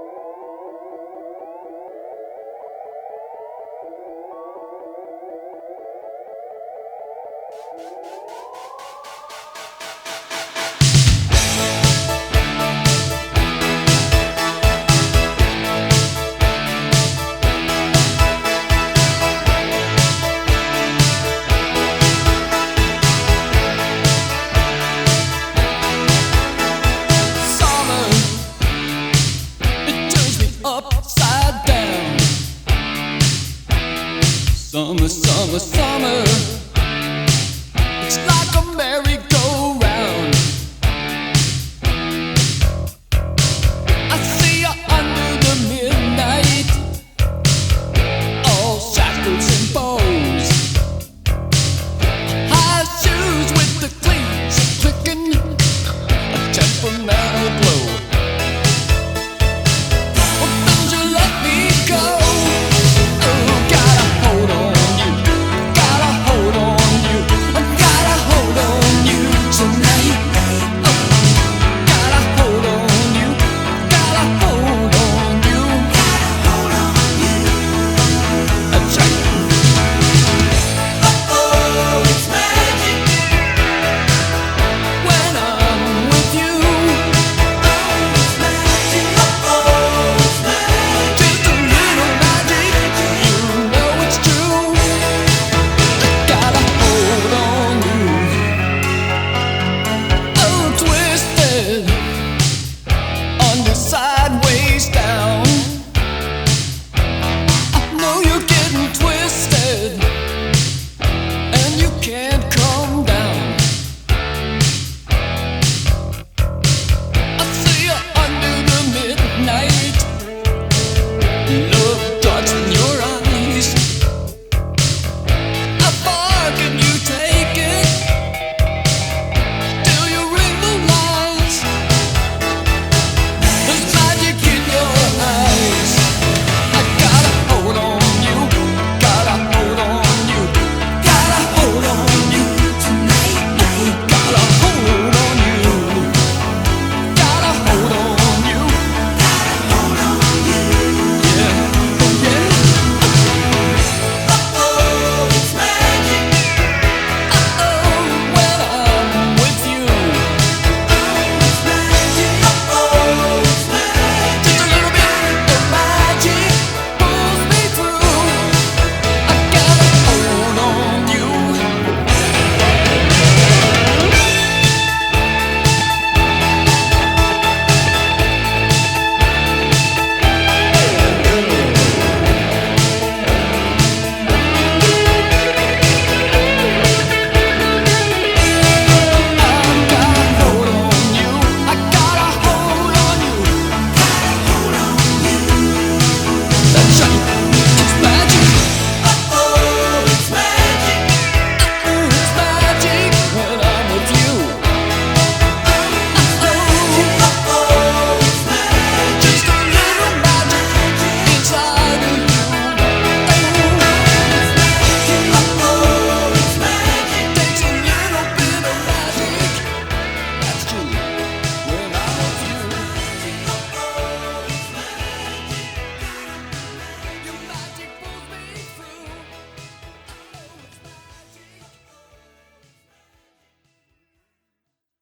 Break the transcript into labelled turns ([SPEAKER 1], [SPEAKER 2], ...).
[SPEAKER 1] Summer, it turns me Summer, summer, summer. It's like a merry